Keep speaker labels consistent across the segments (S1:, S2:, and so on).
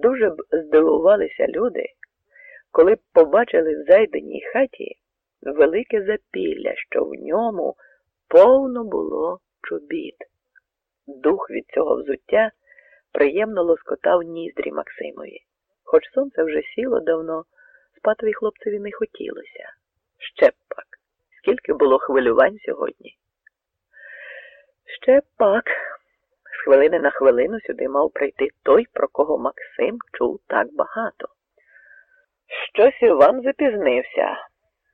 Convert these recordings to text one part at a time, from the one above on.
S1: Дуже б здивувалися люди, коли б побачили в зайденій хаті велике запілля, що в ньому повно було чобіт. Дух від цього взуття приємно лоскотав ніздрі Максимові. Хоч сонце вже сіло давно, спатові хлопцеві не хотілося. Ще б пак, скільки було хвилювань сьогодні. Ще пак, хвилини на хвилину сюди мав прийти той, про кого Максим чув так багато. Щось Іван запізнився,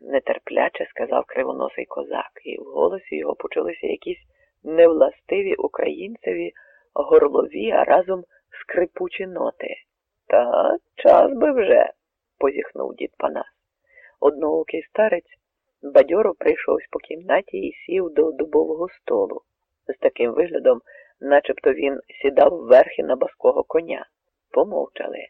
S1: нетерпляче сказав кривоносий козак, і в голосі його почулися якісь невластиві українцеві горлові, а разом скрипучі ноти. Та час би вже, позіхнув дід Панас. Одноокий старець бадьоро прийшовсь по кімнаті і сів до дубового столу. З таким виглядом, начебто він сідав вверхи на баского коня. Помовчали.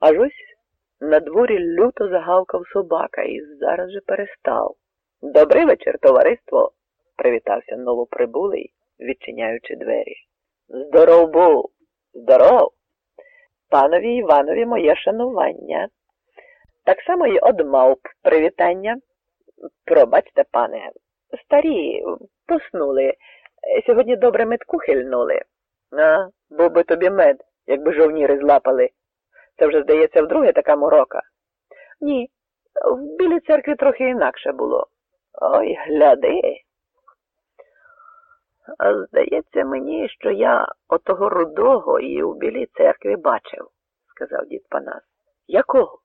S1: Аж ось на дворі люто загавкав собака і зараз же перестав. Добрий вечір, товариство, привітався новоприбулий, відчиняючи двері. Здоров був, здоров. Панові Іванові моє шанування. Так само й од мавп привітання. Пробачте, пане, старі поснули. Сьогодні добре медку хильнули. А, був би тобі мед, якби жовніри злапали. Це вже, здається, вдруге така морока. Ні, в білій церкві трохи інакше було. Ой, гляди. А здається мені, що я отого рудого і у білій церкві бачив, сказав дід Панас. Якого?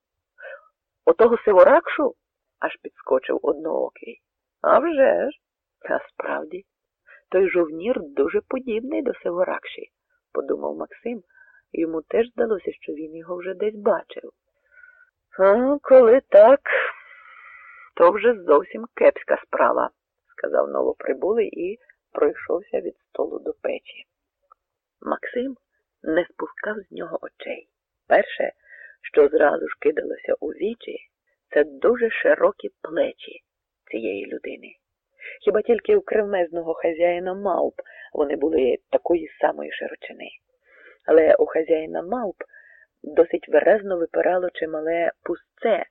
S1: Отого сиворакшу? аж підскочив одноокий. «А вже ж, а справді, той жовнір дуже подібний до сиворакші, подумав Максим. Йому теж здалося, що він його вже десь бачив. А коли так, то вже зовсім кепська справа, сказав новоприбулий і пройшовся від столу до печі. Максим не спускав з нього очей. Перше, що зразу ж кидалося у вічі, це дуже широкі плечі цієї людини. Хіба тільки у кремезного хазяїна мавп вони були такої самої широчини. Але у хазяїна мавп досить виразно випирало чимале пустце.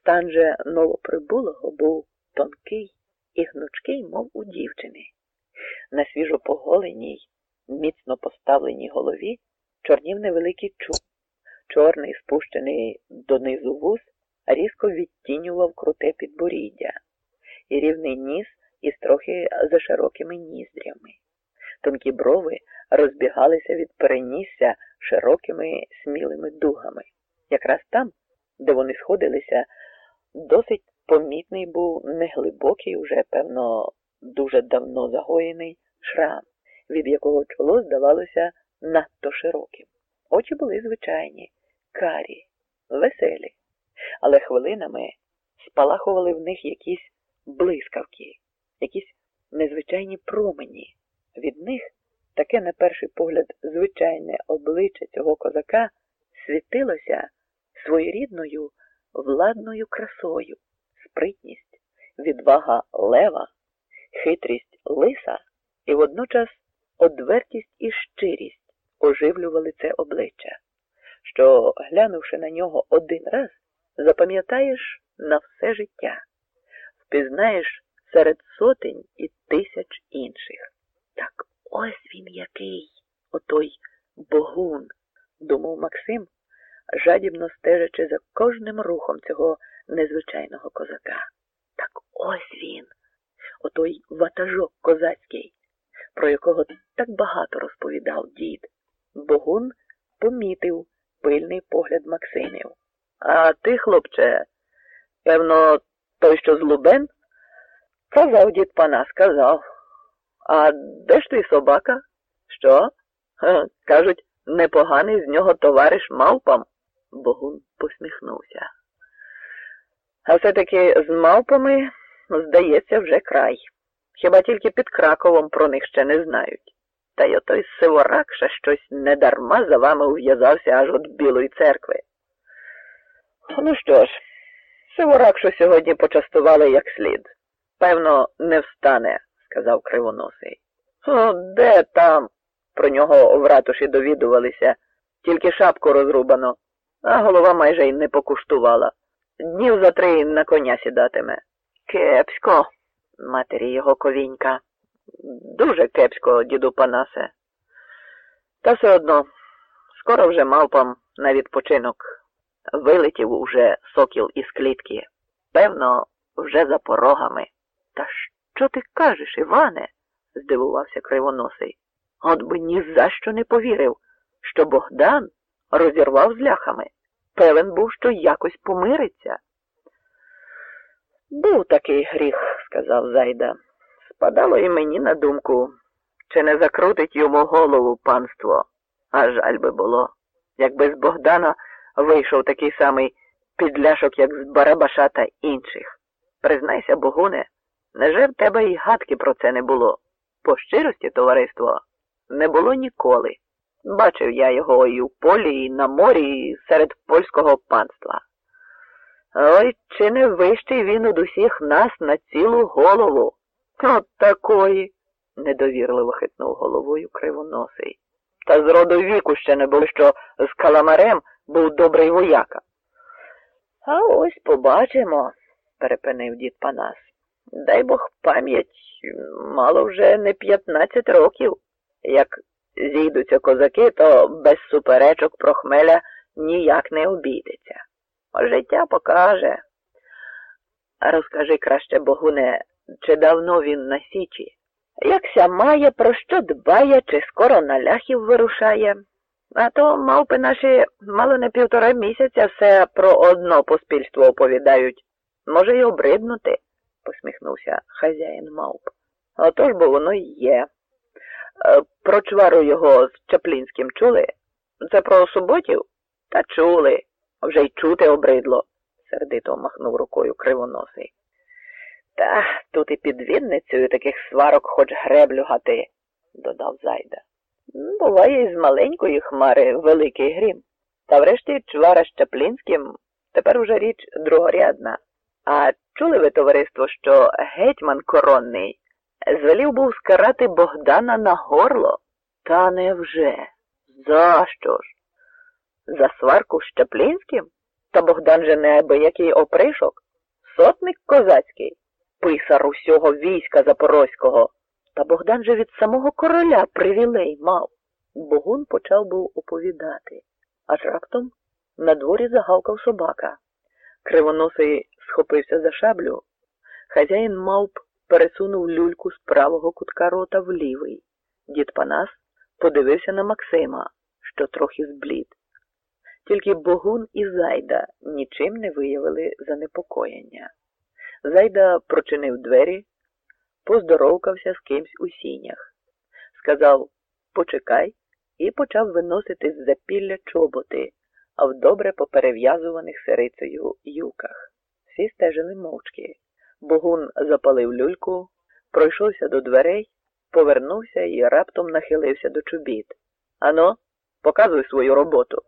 S1: Стан же новоприбулого був тонкий і гнучкий, мов у дівчини. На свіжопоголеній, міцно поставленій голові чорнів невеликий чуб, чорний, спущений донизу вуз, різко відтінював круте підборіддя, і рівний ніс із трохи заширокими ніздрями. Тонкі брови розбігалися від перенісся широкими смілими дугами. Якраз там, де вони сходилися, досить помітний був неглибокий, уже, певно, дуже давно загоєний шрам, від якого чоло здавалося надто широким. Очі були звичайні, карі, веселі, але хвилинами спалахували в них якісь блискавки, якісь незвичайні промені. Від них таке, на перший погляд, звичайне обличчя цього козака світилося своєрідною владною красою, спритність, відвага лева, хитрість лиса і водночас одвертість і щирість оживлювали це обличчя, що, глянувши на нього один раз, запам'ятаєш на все життя, впізнаєш серед сотень і тисяч інших. Так ось він який, отой богун, думав Максим, жадібно стежачи за кожним рухом цього незвичайного козака. Так ось він, отой ватажок козацький, про якого так багато розповідав дід. Богун помітив пильний погляд Максимів. А ти, хлопче, певно, той, що з Лубен? Казав дід пана, сказав. А де ж твій собака? Що? Ха, кажуть, непоганий з нього товариш мавпам. Богун посміхнувся. А все-таки з мавпами, здається, вже край. Хіба тільки під Краковом про них ще не знають. Та й отой сиворак ще щось недарма за вами ув'язався аж от Білої церкви. Ну що ж, сиворак, що сьогодні почастували як слід. Певно, не встане, сказав кривоносий. О, де там? Про нього в ратуші довідувалися, тільки шапку розрубано, а голова майже й не покуштувала. Днів за три на коня сідатиме. Кепсько, матері його ковінька. Дуже кепсько, діду Панасе. Та все одно, скоро вже мавпам на відпочинок. Вилетів уже сокіл із клітки. Певно, вже за порогами. Та що ти кажеш, Іване? здивувався кривоносий. От би ні за що не повірив, що Богдан розірвав з ляхами. Певен був, що якось помириться. Був такий гріх, сказав Зайда. Спадало і мені на думку, чи не закрутить йому голову панство. А жаль би було, якби з Богдана вийшов такий самий підляшок, як з Барабаша та інших. Признайся, Богуне, неже в тебе й гадки про це не було? По щирості, товариство, не було ніколи. Бачив я його і в полі, і на морі, і серед польського панства. Ой, чи не вищий він од усіх нас на цілу голову? От такої, недовірливо хитнув головою кривоносий. Та з роду віку ще не було, що з каламарем був добрий вояка. А ось побачимо, перепинив дід Панас. Дай Бог пам'ять, мало вже не п'ятнадцять років. Як зійдуться козаки, то без суперечок про хмеля ніяк не обійдеться. Життя покаже. Розкажи краще, Богуне, чи давно він на січі? Якся має, про що дбає, чи скоро на ляхів вирушає. А то мавпи наші мало не півтора місяця все про одно поспільство оповідають. Може, й обриднути, посміхнувся хазяїн мавп. Отож бо воно й є. Е, про чвару його з Чаплінським чули? Це про суботів? Та чули. Вже й чути обридло, сердито махнув рукою кривоносий. Та тут і під Вінницею таких сварок хоч греблю гати, додав Зайда. Буває із маленької хмари великий грім. Та врешті чвара з Чаплінським тепер уже річ другорядна. А чули ви, товариство, що гетьман коронний звелів був скарати Богдана на горло? Та невже? За що ж? За сварку з Чаплінським? Та Богдан же не який опришок, сотник козацький, писар усього війська Запорозького. Та Богдан же від самого короля привілей мав. Богун почав був оповідати, аж раптом на дворі загавкав собака. Кривоносий схопився за шаблю. Хазяїн мавп пересунув люльку з правого кутка рота в лівий. Дід Панас подивився на Максима, що трохи зблід. Тільки Богун і Зайда нічим не виявили занепокоєння. Зайда прочинив двері, поздоровкався з кимсь у сінях. Сказав почекай і почав виносити з запілля чоботи, а в добре поперев'язуваних сирицею юках. Всі стежили мовчки. Богун запалив люльку, пройшовся до дверей, повернувся і раптом нахилився до чобіт. Ано, показуй свою роботу.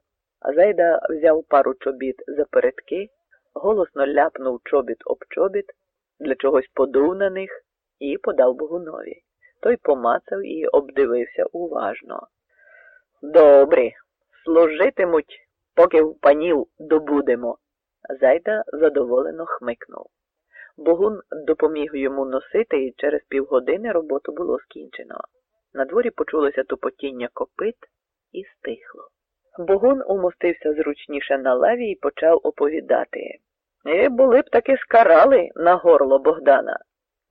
S1: Зайда взяв пару чобіт за передки, голосно ляпнув чобіт об чобіт, для чогось подув на них і подав Богунові. Той помацав і обдивився уважно. Добрі, служитимуть, поки в панів добудемо. Зайда задоволено хмикнув. Богун допоміг йому носити, і через півгодини роботу було скінчено. На дворі почулося тупотіння копит і стихло. Богун умостився зручніше на лаві і почав оповідати. І були б таки скарали на горло Богдана.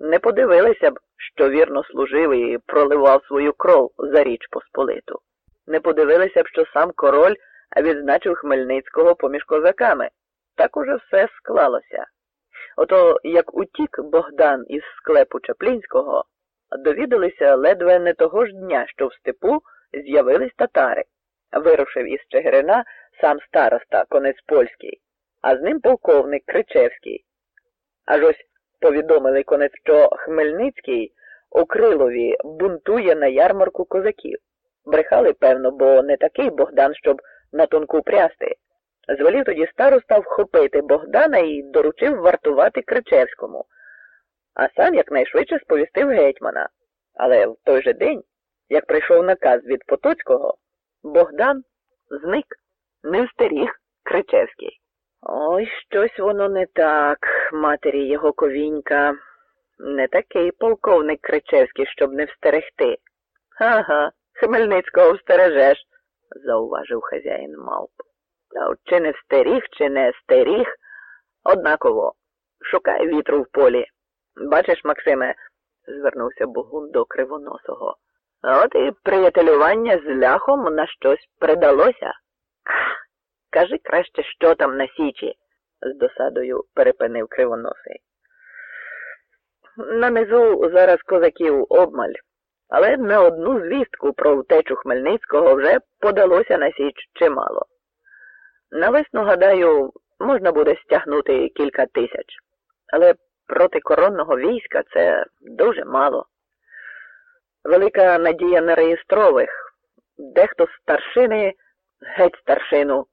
S1: Не подивилися б, що вірно служив і проливав свою кров за річ Посполиту. Не подивилися б, що сам король відзначив Хмельницького поміж козаками. Так уже все склалося. Ото як утік Богдан із склепу Чаплінського, довідалися ледве не того ж дня, що в степу з'явились татари. Вирушив із Чигирина сам староста, конець польський, а з ним полковник Кричевський. Аж ось повідомили конець, що Хмельницький у Крилові бунтує на ярмарку козаків. Брехали, певно, бо не такий Богдан, щоб на тонку прясти. Звелів тоді староста вхопити Богдана і доручив вартувати Кричевському, а сам якнайшвидше сповістив гетьмана. Але в той же день, як прийшов наказ від Потоцького, Богдан зник, не встеріг Кричевський. Ой, щось воно не так, матері його ковінька. Не такий полковник Кричевський, щоб не встерегти. Ага, Хмельницького встережеш, зауважив хазяїн мавп. А от чи не встеріг, чи не стеріг, однаково. Шукай вітру в полі. Бачиш, Максиме, звернувся Богун до кривоносого. От і приятелювання з ляхом на щось придалося. Кажи краще, що там на січі, з досадою перепинив кривоносий. Нанизу зараз козаків обмаль, але на одну звістку про втечу Хмельницького вже подалося на січ чимало. Навесну, гадаю, можна буде стягнути кілька тисяч, але проти коронного війська це дуже мало. Велика надія на реєстрових. Дехто з старшини геть старшину